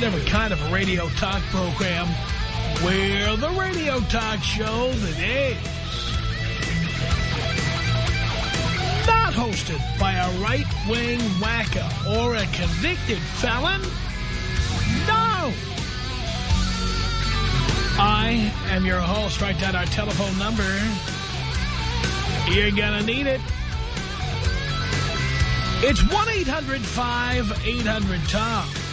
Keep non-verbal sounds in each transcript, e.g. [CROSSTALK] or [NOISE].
Never kind of a radio talk program. We're the radio talk show that is not hosted by a right-wing wacko or a convicted felon. No! I am your host. Write down our telephone number. You're gonna need it. It's 1-800-5800-TOM.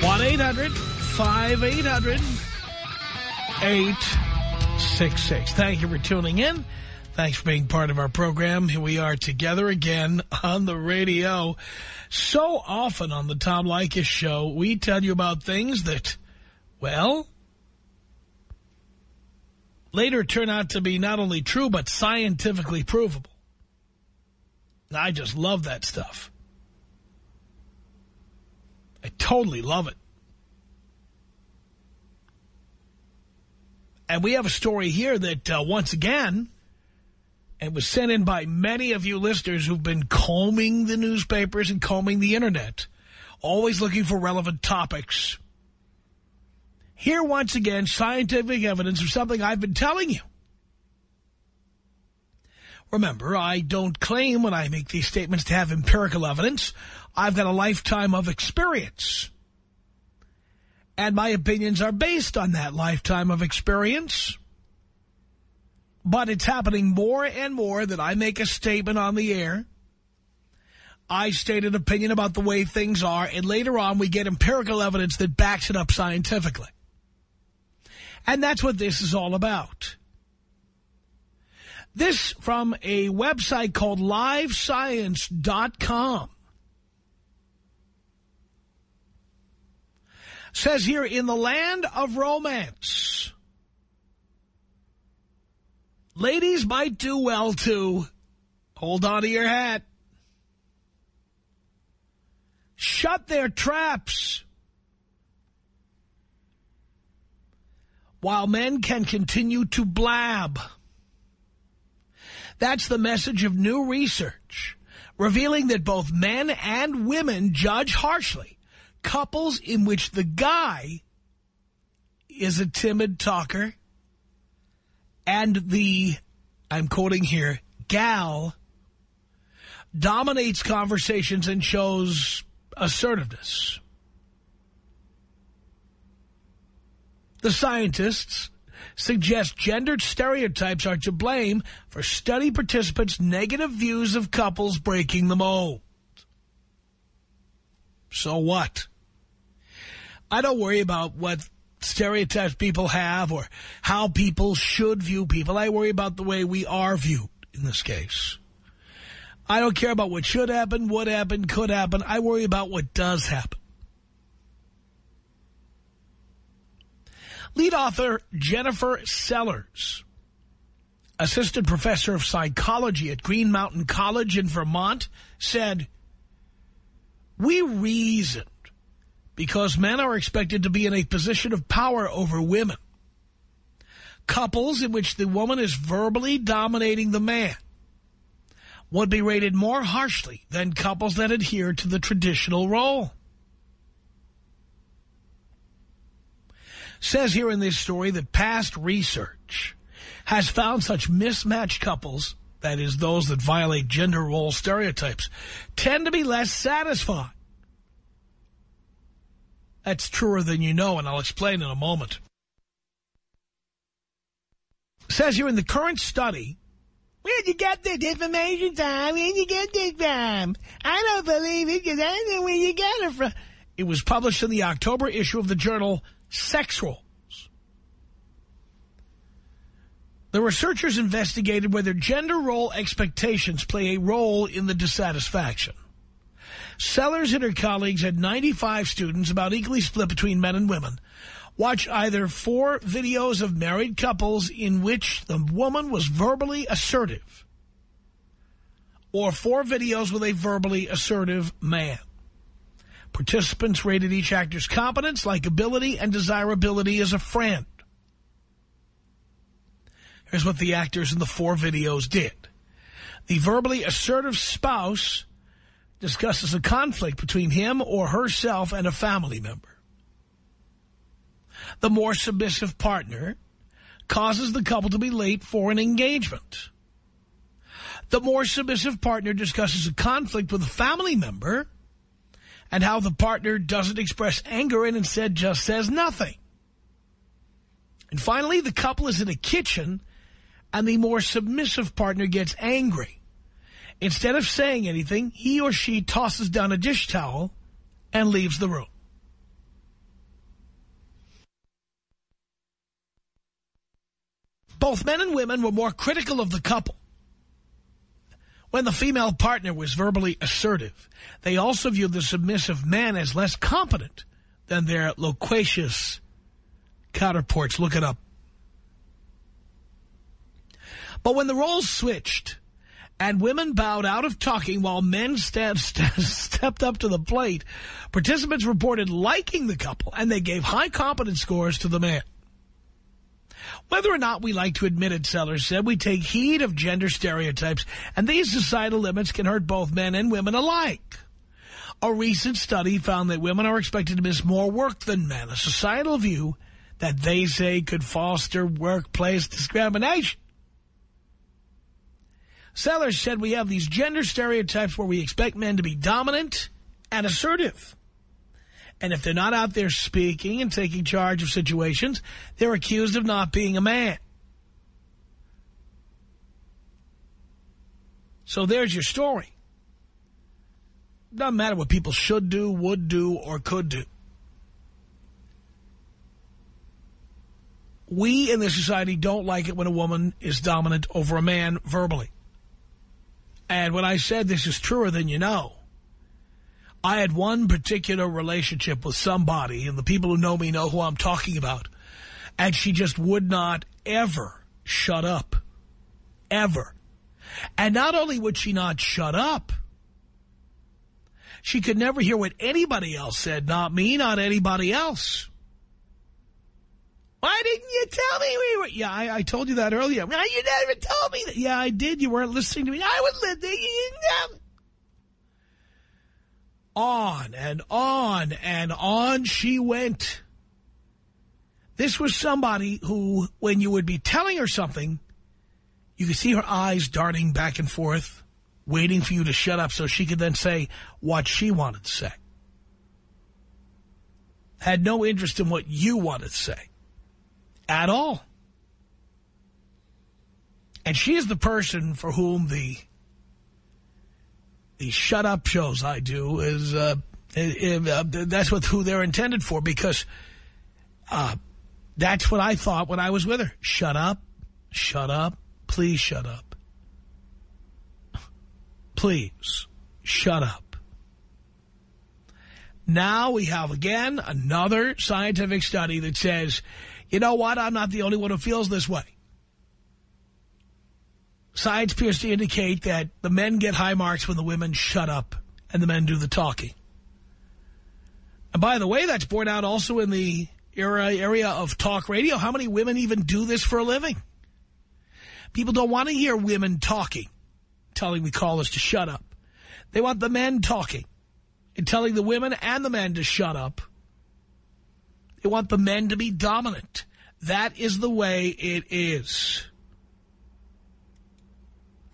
1-800-5800-866. Thank you for tuning in. Thanks for being part of our program. Here we are together again on the radio. So often on the Tom Leykis show, we tell you about things that, well, later turn out to be not only true, but scientifically provable. I just love that stuff. I totally love it. And we have a story here that, uh, once again, it was sent in by many of you listeners who've been combing the newspapers and combing the Internet, always looking for relevant topics. Here, once again, scientific evidence of something I've been telling you. Remember, I don't claim when I make these statements to have empirical evidence. I've got a lifetime of experience. And my opinions are based on that lifetime of experience. But it's happening more and more that I make a statement on the air. I state an opinion about the way things are, and later on we get empirical evidence that backs it up scientifically. And that's what this is all about. This from a website called livescience.com. Says here, in the land of romance, ladies might do well to hold on to your hat. Shut their traps. While men can continue to blab. That's the message of new research, revealing that both men and women judge harshly couples in which the guy is a timid talker and the, I'm quoting here, gal dominates conversations and shows assertiveness. The scientists suggest gendered stereotypes are to blame for study participants' negative views of couples breaking the mold. So what? I don't worry about what stereotypes people have or how people should view people. I worry about the way we are viewed in this case. I don't care about what should happen, would happen, could happen. I worry about what does happen. Lead author Jennifer Sellers, assistant professor of psychology at Green Mountain College in Vermont, said, We reason because men are expected to be in a position of power over women. Couples in which the woman is verbally dominating the man would be rated more harshly than couples that adhere to the traditional role. Says here in this story that past research has found such mismatched couples, that is, those that violate gender role stereotypes, tend to be less satisfied that's truer than you know, and I'll explain in a moment. Says here in the current study, Where'd you get this information, Tom? Where'd you get this from? I don't believe it because I know where you got it from. It was published in the October issue of the journal Sex Roles. The researchers investigated whether gender role expectations play a role in the dissatisfaction. Sellers and her colleagues had 95 students, about equally split between men and women, watch either four videos of married couples in which the woman was verbally assertive or four videos with a verbally assertive man. Participants rated each actor's competence, likability, and desirability as a friend. Here's what the actors in the four videos did. The verbally assertive spouse discusses a conflict between him or herself and a family member. The more submissive partner causes the couple to be late for an engagement. The more submissive partner discusses a conflict with a family member and how the partner doesn't express anger and instead just says nothing. And finally, the couple is in a kitchen and the more submissive partner gets angry. Instead of saying anything, he or she tosses down a dish towel and leaves the room. Both men and women were more critical of the couple. When the female partner was verbally assertive, they also viewed the submissive man as less competent than their loquacious counterparts. Look it up. But when the roles switched and women bowed out of talking while men st st [LAUGHS] stepped up to the plate, participants reported liking the couple and they gave high competence scores to the man. Whether or not we like to admit it, Sellers said, we take heed of gender stereotypes, and these societal limits can hurt both men and women alike. A recent study found that women are expected to miss more work than men, a societal view that they say could foster workplace discrimination. Sellers said we have these gender stereotypes where we expect men to be dominant and assertive. And if they're not out there speaking and taking charge of situations, they're accused of not being a man. So there's your story. Doesn't matter what people should do, would do, or could do. We in this society don't like it when a woman is dominant over a man verbally. And when I said this is truer than you know, I had one particular relationship with somebody, and the people who know me know who I'm talking about, and she just would not ever shut up. Ever. And not only would she not shut up, she could never hear what anybody else said, not me, not anybody else. Why didn't you tell me we were... Yeah, I, I told you that earlier. Why you never told me that? Yeah, I did. You weren't listening to me. I was listening on and on and on she went. This was somebody who, when you would be telling her something, you could see her eyes darting back and forth, waiting for you to shut up so she could then say what she wanted to say. Had no interest in what you wanted to say. At all. And she is the person for whom the the shut up shows I do is uh, uh, that's what who they're intended for because uh, that's what I thought when I was with her. Shut up, shut up, please shut up. Please, shut up. Now we have, again, another scientific study that says, you know what, I'm not the only one who feels this way. Science appears to indicate that the men get high marks when the women shut up and the men do the talking. And by the way, that's borne out also in the era, area of talk radio. How many women even do this for a living? People don't want to hear women talking, telling the callers to shut up. They want the men talking and telling the women and the men to shut up. They want the men to be dominant. That is the way it is.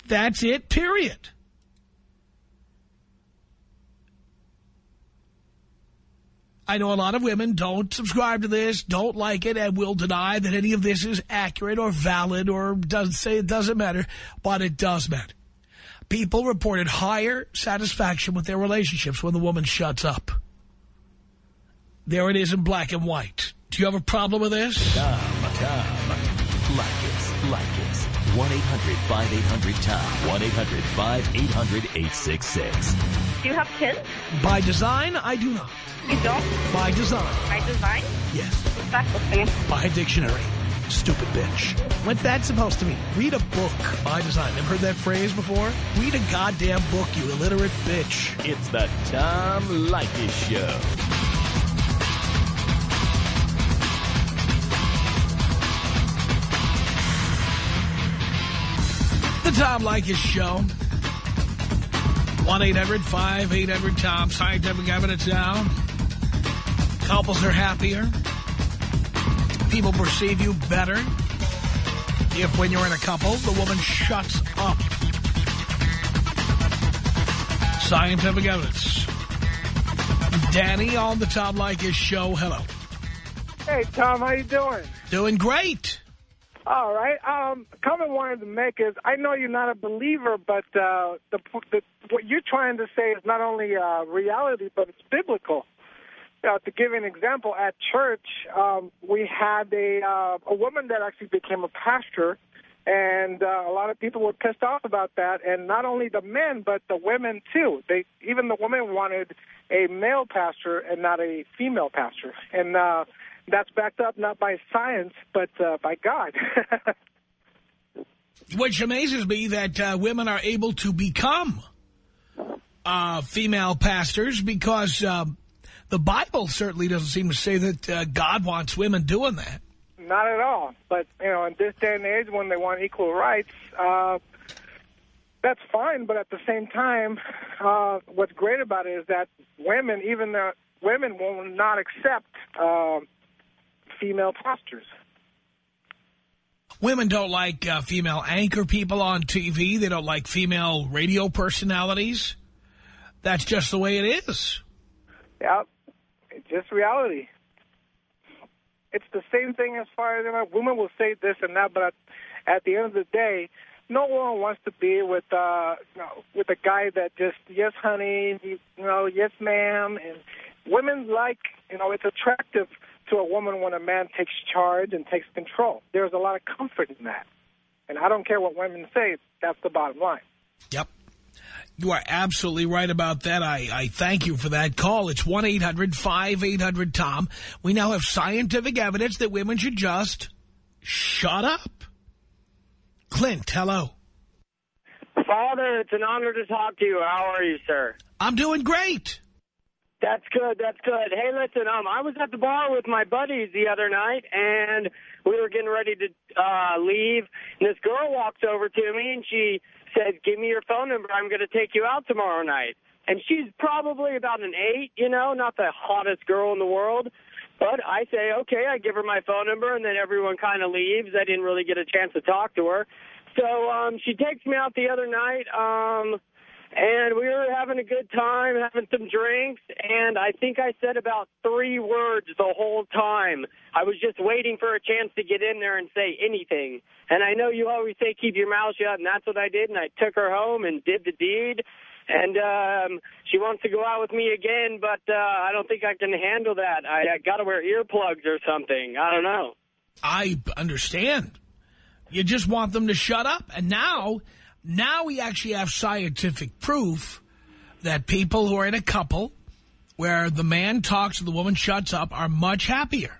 That's it, period. I know a lot of women don't subscribe to this, don't like it, and will deny that any of this is accurate or valid or doesn't say it doesn't matter, but it does matter. People reported higher satisfaction with their relationships when the woman shuts up. There it is in black and white. Do you have a problem with this? Tom, Tom. Like it, like it. 1-800-5800-TOM. 1-800-5800-866. Do you have kids? By design, I do not. You don't? By design, By design? yes. What's that supposed to mean? By dictionary. Stupid bitch. What's that supposed to mean? Read a book by design. Ever heard that phrase before? Read a goddamn book, you illiterate bitch. It's the Tom Leykis Show. The Tom Leykis Show. 1-800-5800-TOM. Scientific evidence now. Couples are happier. People perceive you better. If when you're in a couple, the woman shuts up. Scientific evidence. Danny on the Tom Leykis Show. Hello. Hey, Tom, how you doing? Doing great. All right. Um, comment wanted to make is I know you're not a believer, but uh, the, the what you're trying to say is not only uh, reality, but it's biblical. Uh, to give an example, at church, um, we had a uh, a woman that actually became a pastor, and uh, a lot of people were pissed off about that. And not only the men, but the women too. They even the women wanted a male pastor and not a female pastor, and uh, that's backed up not by science but uh, by God. [LAUGHS] Which amazes me that uh, women are able to become uh, female pastors because um, the Bible certainly doesn't seem to say that uh, God wants women doing that. Not at all. But, you know, in this day and age when they want equal rights, uh, that's fine. But at the same time, uh, what's great about it is that women, even the women will not accept uh, female pastors. Women don't like uh, female anchor people on TV. They don't like female radio personalities. That's just the way it is. Yeah, it's just reality. It's the same thing as far as you know, women will say this and that, but at, at the end of the day, no one wants to be with uh, you know, with a guy that just yes, honey, you know, yes, ma'am, and women like you know, it's attractive to a woman when a man takes charge and takes control. There's a lot of comfort in that, and I don't care what women say. That's the bottom line. Yep. You are absolutely right about that. I, I thank you for that call. It's 1-800-5800-TOM. We now have scientific evidence that women should just shut up. Clint, hello. Father, it's an honor to talk to you. How are you, sir? I'm doing great. That's good. That's good. Hey, listen, um, I was at the bar with my buddies the other night, and we were getting ready to uh, leave. And this girl walks over to me, and she said, "Give me your phone number. I'm going to take you out tomorrow night." And she's probably about an eight, you know, not the hottest girl in the world. But I say, okay, I give her my phone number, and then everyone kind of leaves. I didn't really get a chance to talk to her. So um, she takes me out the other night. Um, and we were having a good time, having some drinks, and I think I said about three words the whole time. I was just waiting for a chance to get in there and say anything. And I know you always say keep your mouth shut, and that's what I did, and I took her home and did the deed. And um, she wants to go out with me again, but uh, I don't think I can handle that. I, I got to wear earplugs or something. I don't know. I understand. You just want them to shut up. And now, now we actually have scientific proof that people who are in a couple where the man talks and the woman shuts up are much happier.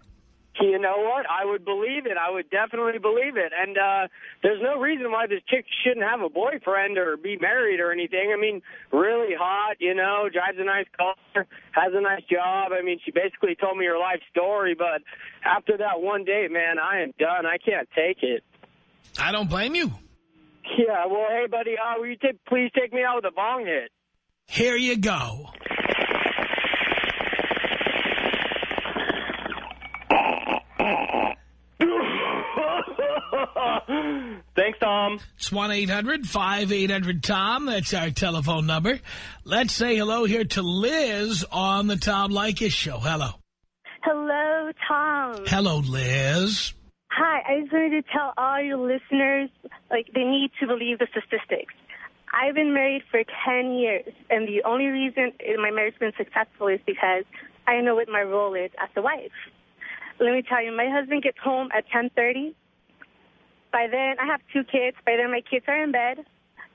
You know what? I would believe it. I would definitely believe it. And uh, there's no reason why this chick shouldn't have a boyfriend or be married or anything. I mean, really hot, you know, drives a nice car, has a nice job. I mean, she basically told me her life story. But after that one date, man, I am done. I can't take it. I don't blame you. Yeah, well, hey, buddy, uh, will you take, please take me out with a bong hit? Here you go. [LAUGHS] Thanks, Tom. It's 1-800-5800-TOM. That's our telephone number. Let's say hello here to Liz on the Tom Leykis Show. Hello. Hello, Tom. Hello, Liz. Hi, I just wanted to tell all your listeners, like, they need to believe the statistics. I've been married for 10 years, and the only reason my marriage's been successful is because I know what my role is as a wife. Let me tell you, my husband gets home at 10.30. By then, I have two kids. By then, my kids are in bed.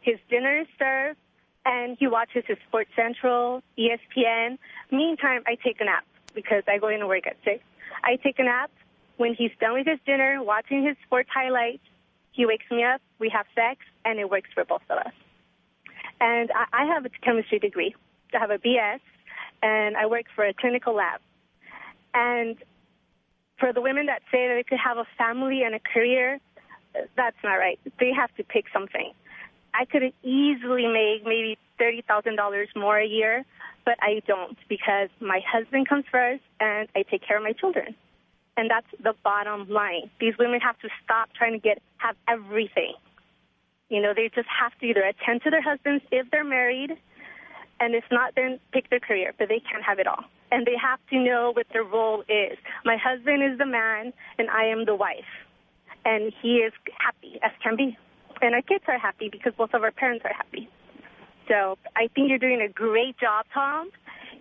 His dinner is served, and he watches his Sports Central, ESPN. Meantime, I take a nap because I go into work at 6. I take a nap. When he's done with his dinner, watching his sports highlights, he wakes me up, we have sex, and it works for both of us. And I, I have a chemistry degree. I have a BS, and I work for a clinical lab. And for the women that say that they could have a family and a career, that's not right. They have to pick something. I could easily make maybe $30,000 more a year, but I don't because my husband comes first and I take care of my children. And that's the bottom line. These women have to stop trying to get have everything. You know, they just have to either attend to their husbands if they're married, and if not, then pick their career, but they can't have it all. And they have to know what their role is. My husband is the man, and I am the wife. And he is happy as can be. And our kids are happy because both of our parents are happy. So I think you're doing a great job, Tom.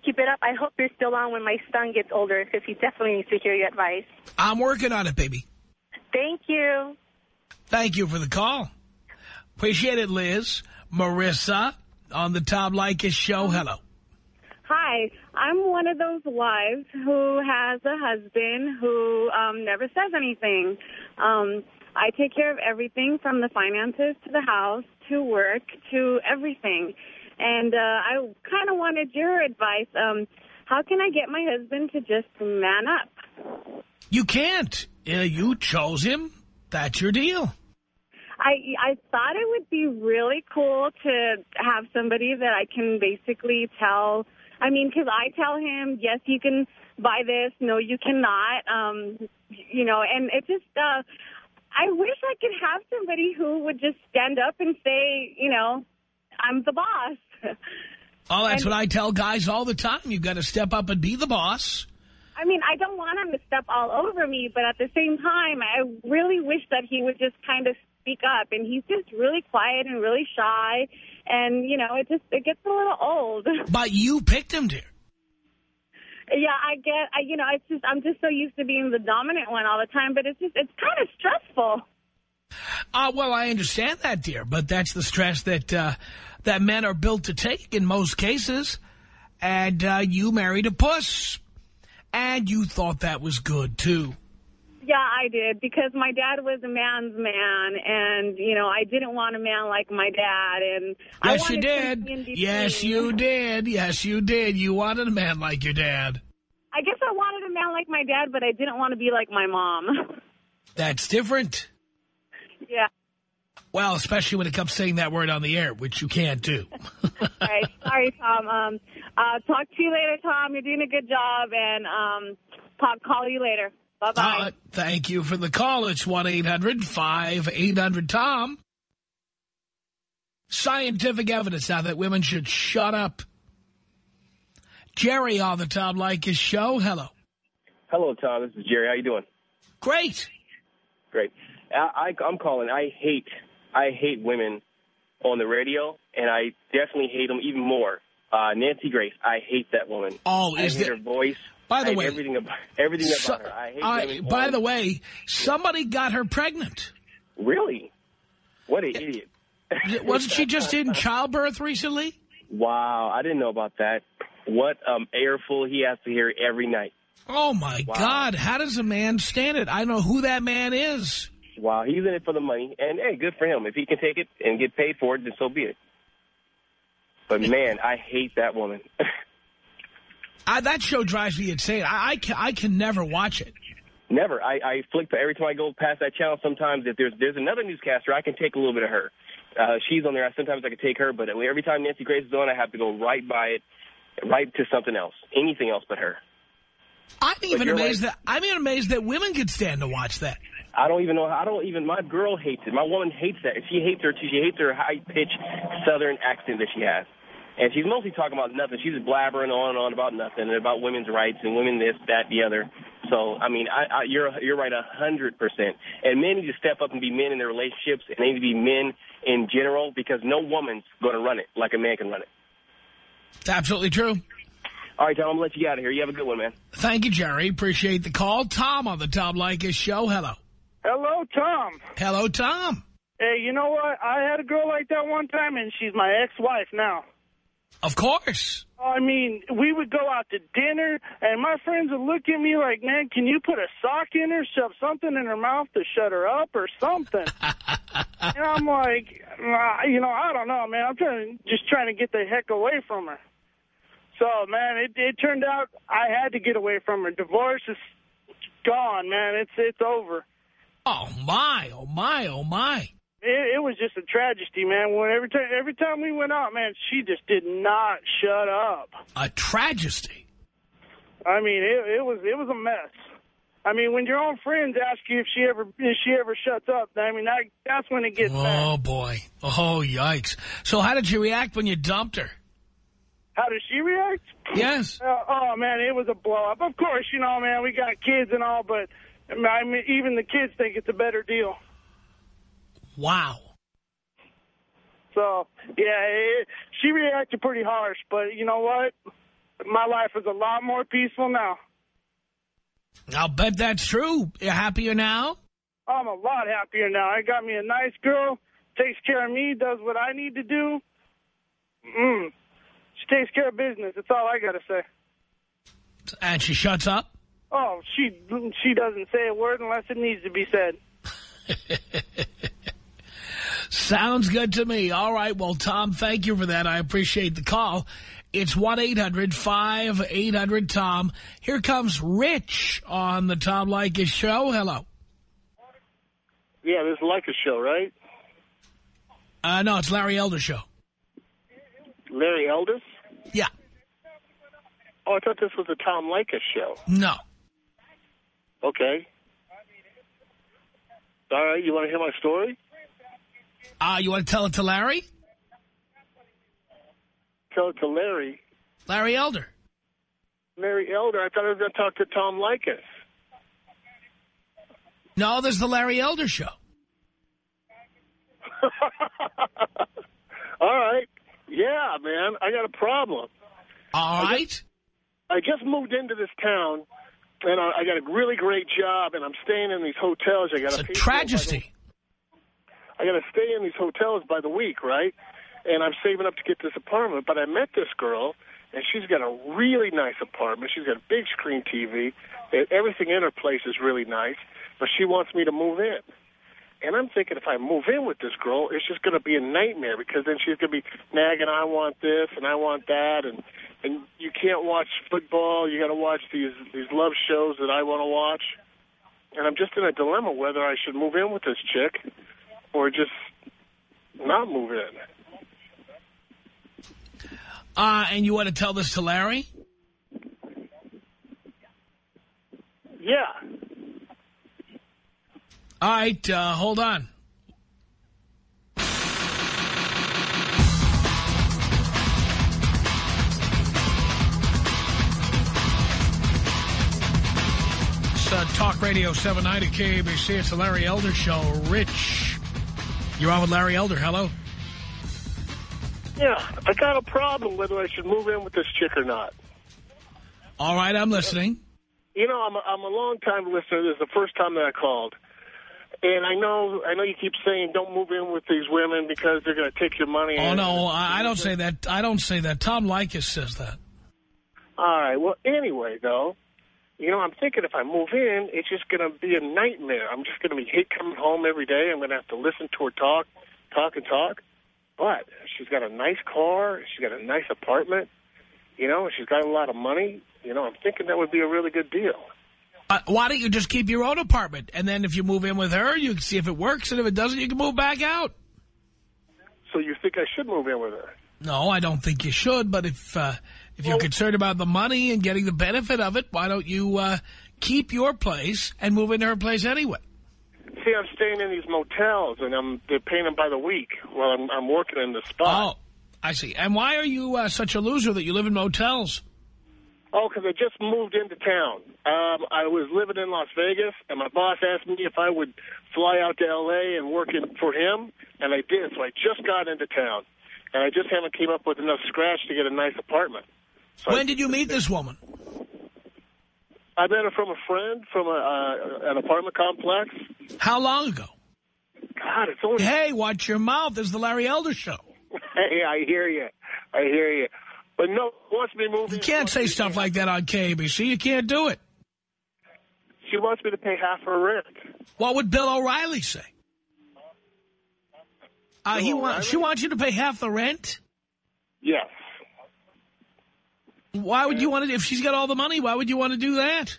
Keep it up. I hope you're still on when my son gets older because he definitely needs to hear your advice. I'm working on it, baby. Thank you. Thank you for the call. Appreciate it, Liz. Marissa on the Tom Leykis show. Hello. Hi, I'm one of those wives who has a husband who um, never says anything. Um, I take care of everything from the finances to the house to work to everything. And uh, I kind of wanted your advice. Um, how can I get my husband to just man up? You can't. Uh, you chose him. That's your deal. I I thought it would be really cool to have somebody that I can basically tell. I mean, because I tell him, yes, you can buy this. No, you cannot. Um, you know, and it just. Uh, I wish I could have somebody who would just stand up and say, you know, I'm the boss. [LAUGHS] Oh, that's And- what I tell guys all the time. You've got to step up and be the boss. I mean, I don't want him to step all over me, but at the same time, I really wish that he would just kind of speak up. And he's just really quiet and really shy. And, you know, it just, it gets a little old. [LAUGHS] But you picked him, dear. yeah, I get, I, you know, it's just, I'm just so used to being the dominant one all the time, but it's just, it's kind of stressful. Uh, well, I understand that, dear, but that's the stress that uh, that men are built to take in most cases. And uh, you married a puss. And you thought that was good, too. Yeah, I did because my dad was a man's man, and you know I didn't want a man like my dad, and I Yes, you did. something in between. Yes, you did. Yes, you did. You wanted a man like your dad. I guess I wanted a man like my dad, but I didn't want to be like my mom. [LAUGHS] That's different. Yeah. Well, especially when it comes to saying that word on the air, which you can't do. All [LAUGHS] right. Sorry, Tom. Um, uh, talk to you later, Tom. You're doing a good job, and um, talk. Call you later. Bye bye. Uh, thank you for the call. It's 1-800-5800-TOM. Scientific evidence now that women should shut up. Jerry on the Tom Leykis show. Hello. Hello, Tom. This is Jerry. How you doing? Great. Great. I, I, I'm calling. I hate, I hate women on the radio, and I definitely hate them even more. Uh, Nancy Grace. I hate that woman. Oh, I is hate there- her voice. By the I way- everything about everything about So- her. I hate I- women. by the way, somebody got her pregnant. really, what an idiot. Wasn't she just in [LAUGHS] childbirth recently? Wow, I didn't know about that. What um airful he has to hear every night. Oh, my Wow. God. How does a man stand it? I don't know who that man is. Wow, he's in it for the money, and hey, good for him. If he can take it and get paid for it, then so be it. But man, I hate that woman. [LAUGHS] I, that show drives me insane. I, I, can, I can never watch it. Never. I, I flick every time I go past that channel. Sometimes if there's there's another newscaster, I can take a little bit of her. Uh, she's on there. I, Sometimes I can take her, but every time Nancy Grace is on, I have to go right by it, right to something else, anything else but her. I'm even amazed right. that I'm even amazed that women could stand to watch that. I don't even know. I don't even. My girl hates it. My woman hates that. She hates her. She hates her high pitched Southern accent that she has, and she's mostly talking about nothing. She's just blabbering on and on about nothing and about women's rights and women this, that, the other. So I mean, I, I, you're you're right a hundred percent. And men need to step up and be men in their relationships, and they need to be men in general because no woman's going to run it like a man can run it. It's absolutely true. All right, Tom, I'm gonna let you get out of here. You have a good one, man. Thank you, Jerry. Appreciate the call. Tom on the Tom Leykis show. Hello. Hello, Tom. Hello, Tom. Hey, you know what? I had a girl like that one time, and she's my ex-wife now. Of course. I mean, we would go out to dinner, and my friends would look at me like, man, can you put a sock in her, shove something in her mouth to shut her up or something? [LAUGHS] and I'm like, ah, you know, I don't know, man. I'm trying, just trying to get the heck away from her. So, man, it, it turned out I had to get away from her. Divorce is gone, man. It's it's over. Oh, my, oh, my, oh, my. It, it was just a tragedy, man. When every time every time we went out, man, she just did not shut up. A tragedy. I mean, it, it was it was a mess. I mean, when your own friends ask you if she ever if she ever shuts up, I mean, that, that's when it gets Oh, bad. boy. Oh, yikes. So how did you react when you dumped her? How did she react? Yes. Uh, oh man, it was a blow up. Of course, you know, man, we got kids and all, but I mean, even the kids think it's a better deal. Wow. So yeah, it, she reacted pretty harsh, but you know what? My life is a lot more peaceful now. I'll bet that's true. You're happier now? I'm a lot happier now. I got me a nice girl, takes care of me, does what I need to do. Mm. She takes care of business. That's all I got to say. And she shuts up? Oh, she she doesn't say a word unless it needs to be said. [LAUGHS] Sounds good to me. All right. Well, Tom, thank you for that. I appreciate the call. It's 1-800-5800-TOM. Here comes Rich on the Tom Leykis show. Hello. Yeah, this is like a show, right? Uh, no, it's Larry Elder show. Larry Elders? Yeah. Oh, I thought this was the Tom Leykis show. No. Okay. All right, you want to hear my story? Uh, you want to tell it to Larry? Tell it to Larry. Larry Elder. Larry Elder, I thought I was going to talk to Tom Leykis. No, there's the Larry Elder show. [LAUGHS] All right. Yeah, man, I got a problem. All right. I just moved into this town, and I, I got a really great job, and I'm staying in these hotels. I got It's a the- tragedy. I got to stay in these hotels by the week, right? And I'm saving up to get this apartment. But I met this girl, and she's got a really nice apartment. She's got a big screen TV. and Everything in her place is really nice. But she wants me to move in. And I'm thinking if I move in with this girl, it's just going to be a nightmare because then she's going to be nagging, I want this and I want that. And, and you can't watch football. You got to watch these, these love shows that I want to watch. And I'm just in a dilemma whether I should move in with this chick or just not move in. Uh, and you want to tell this to Larry? Yeah. All right, uh, hold on. It's uh, Talk Radio 790 KABC. It's the Larry Elder Show. Rich, you're on with Larry Elder. Hello. Yeah, I got a problem whether I should move in with this chick or not. All right, I'm listening. You know, I'm a, I'm a long-time listener. This is the first time that I called. And I know I know you keep saying don't move in with these women because they're going to take your money. Oh, no, I, I don't [LAUGHS] say that. I don't say that. Tom Leykis says that. All right. Well, anyway, though, you know, I'm thinking if I move in, it's just going to be a nightmare. I'm just going to be hate coming home every day. I'm going to have to listen to her talk, talk and talk. But she's got a nice car. She's got a nice apartment. You know, she's got a lot of money. You know, I'm thinking that would be a really good deal. Uh, why don't you just keep your own apartment? And then if you move in with her, you can see if it works. And if it doesn't, you can move back out. So you think I should move in with her? No, I don't think you should. But if uh, if you're concerned about the money and getting the benefit of it, why don't you uh, keep your place and move into her place anyway? See, I'm staying in these motels, and I'm they're paying them by the week while I'm, I'm working in the spot. Oh, I see. And why are you uh, such a loser that you live in motels? Oh, because I just moved into town. Um, I was living in Las Vegas, and my boss asked me if I would fly out to L.A. and work in, for him, and I did. So I just got into town, and I just haven't came up with enough scratch to get a nice apartment. So when I, did you meet this woman? I met her from a friend from a, uh, an apartment complex. How long ago? God, it's only... Hey, watch your mouth. This is the Larry Elder Show. [LAUGHS] Hey, I hear you. I hear you. But no, wants me to move You can't say stuff like that on KABC. You can't do it. She wants me to pay half her rent. What would Bill O'Reilly say? Uh, he Bill wa- O'Reilly? she wants you to pay half the rent? Yes. Why would you want to, if she's got all the money, why would you want to do that?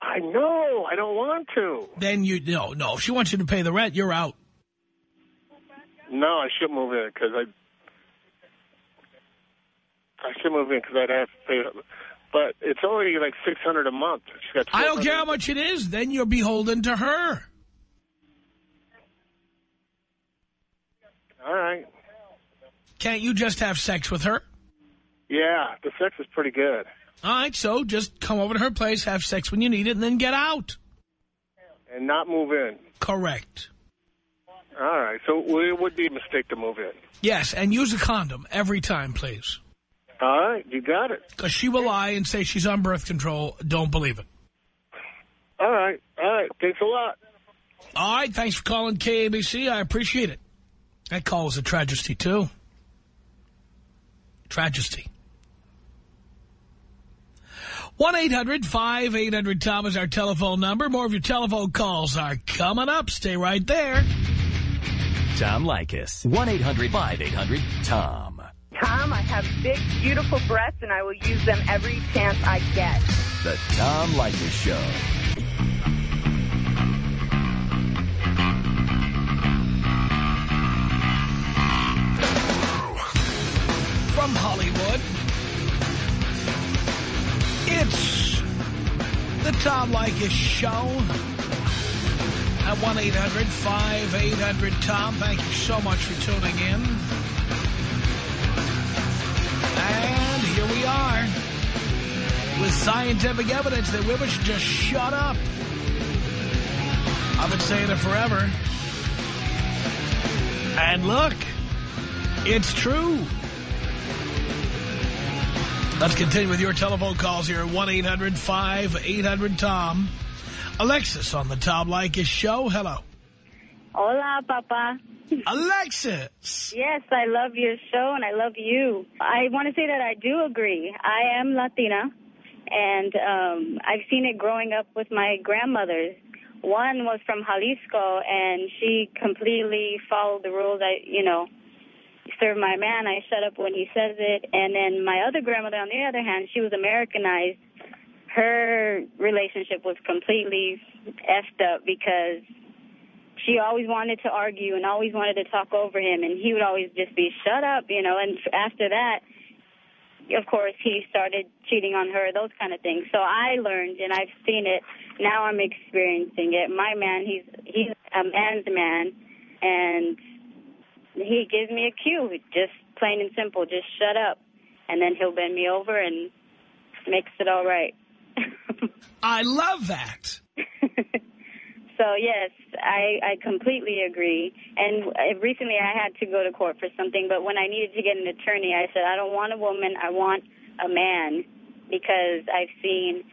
I know. I don't want to. Then you, no, no. If she wants you to pay the rent, you're out. No, I should move in because I. I should move in because I'd have to pay. it. But it's only like six hundred a month. She's got. I don't care how much it is. Then you're beholden to her. All right. Can't you just have sex with her? Yeah, the sex is pretty good. All right, so just come over to her place, have sex when you need it, and then get out. And not move in. Correct. All right. So it would be a mistake to move in. Yes, and use a condom every time, please. All right. You got it. Because she will lie and say she's on birth control. Don't believe it. All right. All right. Thanks a lot. All right, thanks for calling KABC. I appreciate it. That call was a tragedy, too. Tragedy. 1-800-5800-TOM is our telephone number. More of your telephone calls are coming up. Stay right there. Tom Leykis. 1-800-5800-TOM. Tom, I have big, beautiful breasts, and I will use them every chance I get. The Tom Leykis Show. From Hollywood, it's the Tom Leykis Show at 1-800-5800-TOM. Thank you so much for tuning in. And here we are with scientific evidence that women should just shut up. I've been saying it forever. And look, it's true. Let's continue with your telephone calls here at 1-800-5800-TOM. Alexis on the Tom Leykis Show. Hello. Hola, Papa. Alexis. Yes, I love your show and I love you. I want to say that I do agree. I am Latina, and um, I've seen it growing up with my grandmothers. One was from Jalisco, and she completely followed the rules. I, you know, serve my man. I shut up when he says it. And then my other grandmother, on the other hand, she was Americanized. Her relationship was completely effed up because she always wanted to argue and always wanted to talk over him, and he would always just be shut up, you know. And after that, of course, he started cheating on her, those kind of things. So I learned, and I've seen it. Now I'm experiencing it. My man, he's he's a man's man, and he gives me a cue, just plain and simple, just shut up, and then he'll bend me over and makes it all right. [LAUGHS] I love that. [LAUGHS] So yes, I I completely agree. And uh, recently I had to go to court for something, but when I needed to get an attorney, I said I don't want a woman, I want a man because I've seen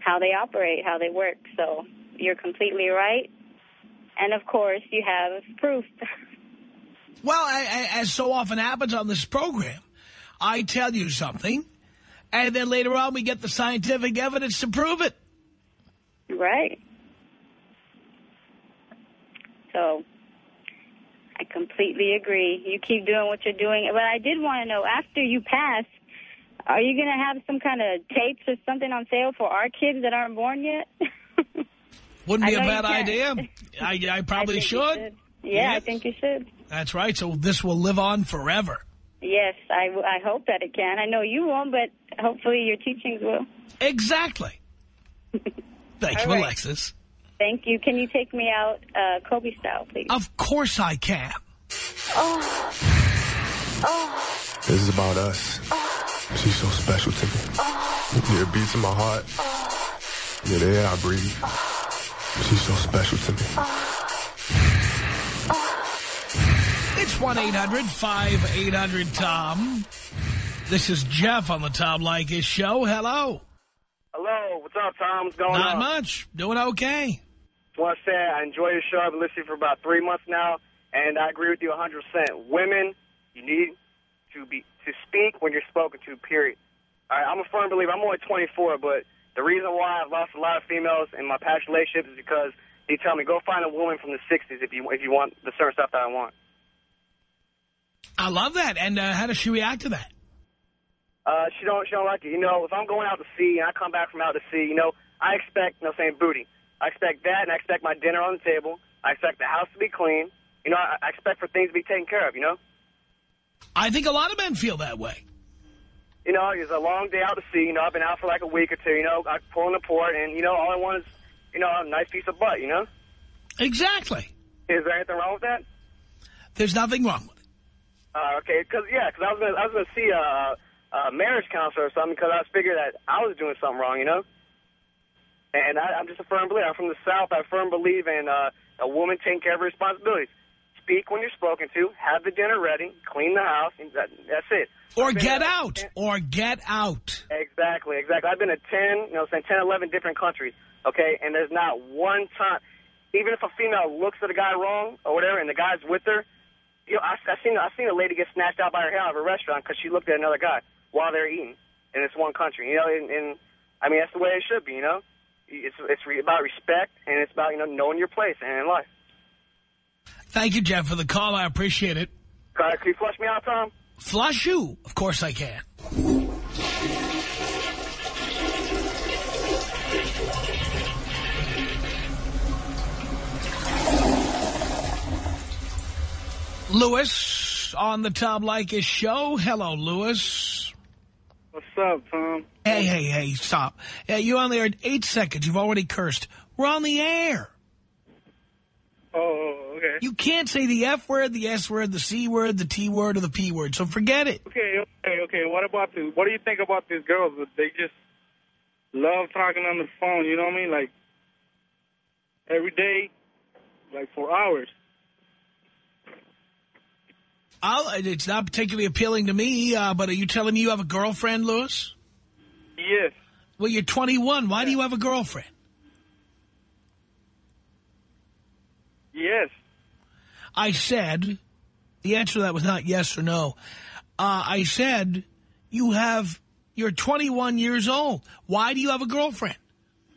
how they operate, how they work. So you're completely right. And of course, you have proof. [LAUGHS] Well, I, I, as so often happens on this program, I tell you something, and then later on we get the scientific evidence to prove it. right. So I completely agree. You keep doing what you're doing. But I did want to know, after you pass, are you going to have some kind of tapes or something on sale for our kids that aren't born yet? [LAUGHS] Wouldn't be a bad idea. I, I [LAUGHS] probably I you should. Yeah, I think you should. That's right. So this will live on forever. Yes, I, I hope that it can. I know you won't, but hopefully your teachings will. Exactly. [LAUGHS] Thank All you, right. Alexis. Thank you. Can you take me out uh, Kobe style, please? Of course I can. Oh. Oh. This is about us. She's so special to me. Yeah, it beats in my heart. Yeah, the air I breathe. She's so special to me. It's 1-800-5800-TOM. This is Jeff on the Tom Leykis Show. Hello. Hello, what's up, Tom? What's going Not on? much. Doing okay. Want to say I enjoy your show. I've been listening for about three months now, and I agree with you 100%. Women, you need to be to speak when you're spoken to, period. All right, I'm a firm believer. I'm only 24, but the reason why I've lost a lot of females in my past relationships is because they tell me, go find a woman from the 60s if you if you want the certain stuff that I want. I love that. And uh, how does she react to that? Uh, she don't she don't like it. You know, if I'm going out to sea and I come back from out to sea, you know, I expect, you know, saying booty. I expect that, and I expect my dinner on the table. I expect the house to be clean. You know, I, I expect for things to be taken care of. You know. I think a lot of men feel that way. You know, it's a long day out to sea. You know, I've been out for like a week or two. You know, I pull in the port, and you know, all I want is, you know, a nice piece of butt. You know. Exactly. Is there anything wrong with that? There's nothing wrong with it. Uh, okay, because yeah, because I was was gonna see a, a marriage counselor or something because I figured that I was doing something wrong, you know. And I, I'm just a firm believer. I'm from the South. I firm believe in uh, a woman taking care of her responsibilities. Speak when you're spoken to. Have the dinner ready. Clean the house. And that, that's it. Or get out. Or get out. Exactly, exactly. I've been to 10, you know, saying 10, 11 different countries, okay? And there's not one time, even if a female looks at a guy wrong or whatever and the guy's with her, you know, I, I seen I seen a lady get snatched out by her hair out of a restaurant because she looked at another guy while they're eating in this one country. You know, and, and I mean that's the way it should be. You know, it's it's re- about respect and it's about you know knowing your place and in life. Thank you, Jeff, for the call. I appreciate it. Can, can you flush me out, Tom? Flush you? Of course I can. Lewis on the Tom Leykis show. Hello, Lewis. What's up, Tom? Hey, hey, hey, stop. Yeah, you're on there in eight seconds. You've already cursed. We're on the air. Oh, oh, okay. You can't say the F word, the S word, the C word, the T word, or the P word, so forget it. Okay, okay, okay. What about this? What do you think about these girls? They just love talking on the phone. You know what I mean? Like every day, like for hours. I'll, it's not particularly appealing to me, uh, but are you telling me you have a girlfriend, Lewis? Yes. Well, you're 21. Why do you have a girlfriend? Yes. I said, the answer to that was not yes or no. Uh, I said, you have, you're 21 years old. Why do you have a girlfriend?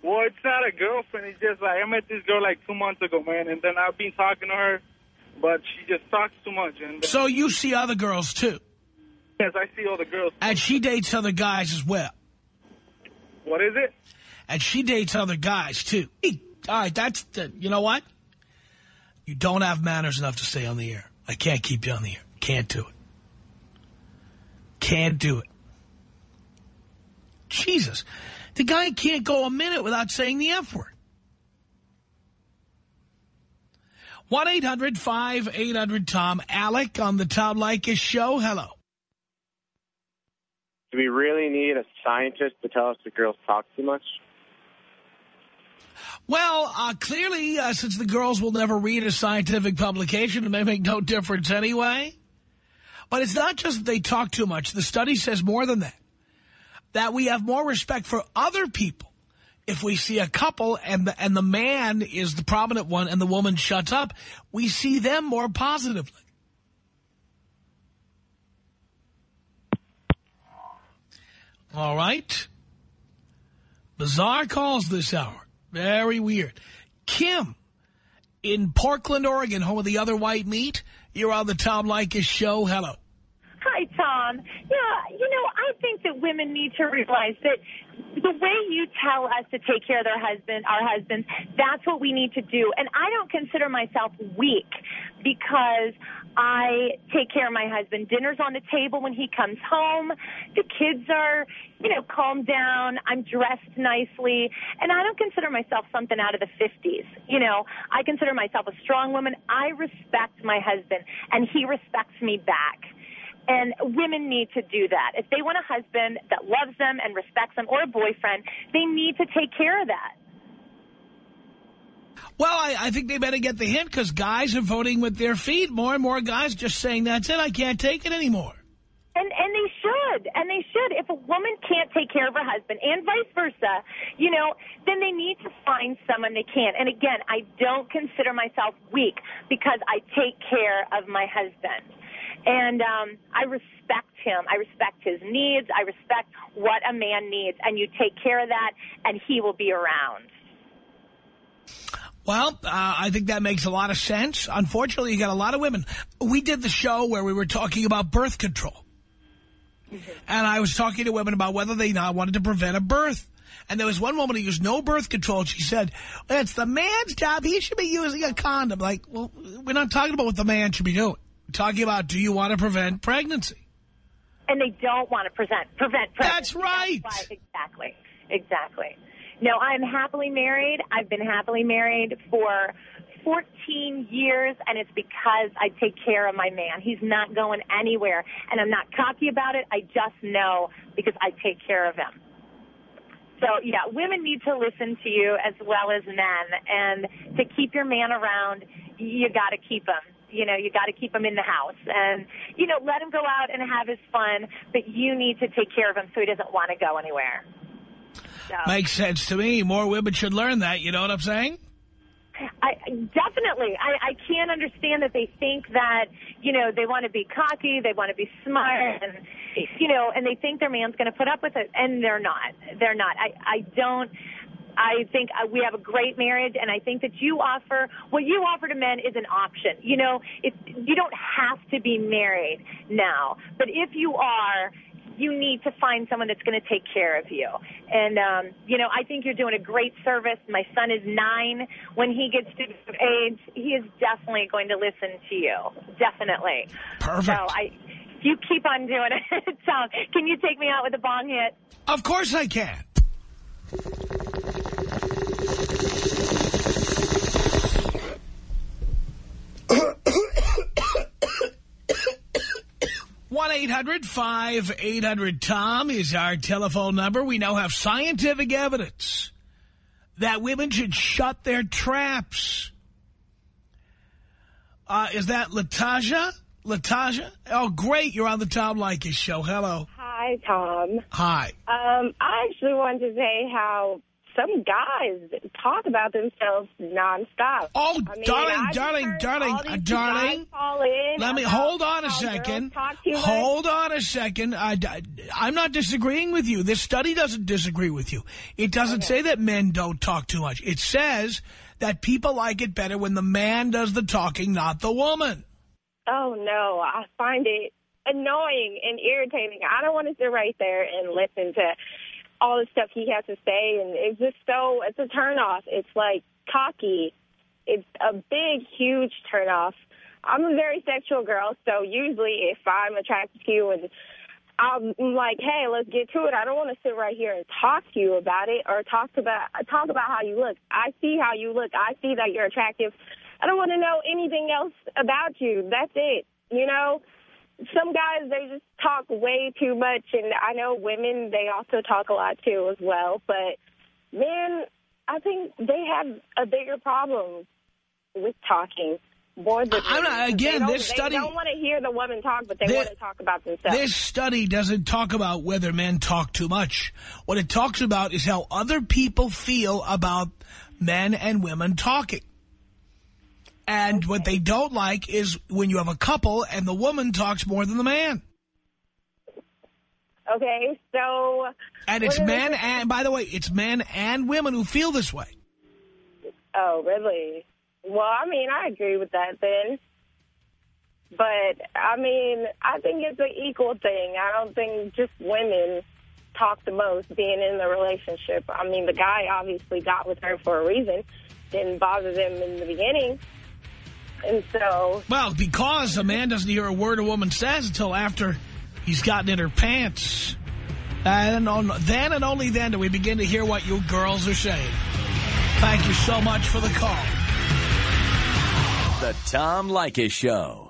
Well, it's not a girlfriend. It's just like I met this girl like two months ago, man, and then I've been talking to her, but she just talks too much. And So you see other girls, too. yes, I see all the girls. And she dates other guys as well. What is it? And she dates other guys, too. All right, that's, the, you know what? You don't have manners enough to stay on the air. I can't keep you on the air. Can't do it. Can't do it. Jesus. The guy can't go a minute without saying the F word. 1-800-5800-TOM. Alec on the Tom Leykis show. Hello. Do we really need a scientist to tell us that girls talk too much? Well, uh, clearly, uh, since the girls will never read a scientific publication, it may make no difference anyway. But it's not just that they talk too much. The study says more than that. That we have more respect for other people if we see a couple and the, and the man is the prominent one and the woman shuts up. We see them more positively. All right. Bizarre calls this hour. Very weird. Kim in Portland, Oregon, home of the other white meat. You're on the Tom Leykis show. Hello. Hi, Tom. Yeah, you know, I think that women need to realize that the way you tell us to take care of their husband, our husbands, that's what we need to do. And I don't consider myself weak because I take care of my husband. Dinner's on the table when he comes home. The kids are, you know, calmed down. I'm dressed nicely. And I don't consider myself something out of the 50s. You know, I consider myself a strong woman. I respect my husband, and he respects me back. And women need to do that. If they want a husband that loves them and respects them or a boyfriend, they need to take care of that. Well, I, I think they better get the hint because guys are voting with their feet. More and more guys just saying, that's it, I can't take it anymore. And and they should, and they should. If a woman can't take care of her husband, and vice versa, you know, then they need to find someone they can. And again, I don't consider myself weak because I take care of my husband. And um, I respect him. I respect his needs. I respect what a man needs. And you take care of that, and he will be around. Well, uh, I think that makes a lot of sense. Unfortunately, you got a lot of women. We did the show where we were talking about birth control. And I was talking to women about whether they not wanted to prevent a birth. And there was one woman who used no birth control. She said, it's the man's job. He should be using a condom. Like, well, we're not talking about what the man should be doing. Talking about, do you want to prevent pregnancy? And they don't want to present, prevent pregnancy. That's right. That's why, exactly. Exactly. No, I'm happily married. I've been happily married for 14 years, and it's because I take care of my man. He's not going anywhere, and I'm not cocky about it. I just know because I take care of him. So, yeah, women need to listen to you as well as men, and to keep your man around, you got to keep him. You know, you got to keep him in the house and, you know, let him go out and have his fun, but you need to take care of him so he doesn't want to go anywhere. So. Makes sense to me. More women should learn that. You know what I'm saying? I definitely. I, I can't understand that they think that you know they want to be cocky, they want to be smart, and you know, and they think their man's going to put up with it, and they're not. They're not. I I don't. I think uh, we have a great marriage, and I think that you offer what you offer to men is an option. You know, it, you don't have to be married now, but if you are, you need to find someone that's going to take care of you. And, um, you know, I think you're doing a great service. My son is nine. When he gets to age, he is definitely going to listen to you. Definitely. Perfect. So I, you keep on doing [LAUGHS] it. Tom, can you take me out with a bong hit? Of course I can. One 800 tom is our telephone number. We now have scientific evidence that women should shut their traps. Uh, is that Latasha? Latasha? Oh, great. You're on the Tom Leykis show. Hello. Hi, Tom. Hi. Um, I actually wanted to say how some guys talk about themselves nonstop. Oh, I mean, darling, darling, darling, uh, darling. guys Fall in Let me hold on a second. talk too much. Hold on a second. I, am not disagreeing with you. This study doesn't disagree with you. It doesn't say that men don't talk too much. It says that people like it better when the man does the talking, not the woman. Oh, no. I find it annoying and irritating. I don't want to sit right there and listen to all the stuff he has to say, and it's just so, it's a turnoff. It's like cocky. It's a big, huge turnoff. I'm a very sexual girl, so usually if I'm attracted to you and I'm like, hey, let's get to it. I don't want to sit right here and talk to you about it or talk about talk about how you look. I see how you look. I see that you're attractive. I don't want to know anything else about you. That's it. You know, some guys, they just talk way too much. And I know women, they also talk a lot too as well. But men, I think they have a bigger problem with talking. More than I'm not, again, this study- They don't want to hear the woman talk, but they Thi- want to talk about themselves. This study doesn't talk about whether men talk too much. What it talks about is how other people feel about men and women talking. And what they don't like is when you have a couple and the woman talks more than the man. Okay, so... And it's men and, by the way, it's men and women who feel this way. Oh, really? Well, I mean, I agree with that then. But, I mean, I think it's an equal thing. I don't think just women talk the most being in the relationship. I mean, the guy obviously got with her for a reason. Didn't bother them in the beginning. And so... Well, because a man doesn't hear a word a woman says until after he's gotten in her pants. And on, then and only then do we begin to hear what you girls are saying. Thank you so much for the call. The Tom Leykis Show.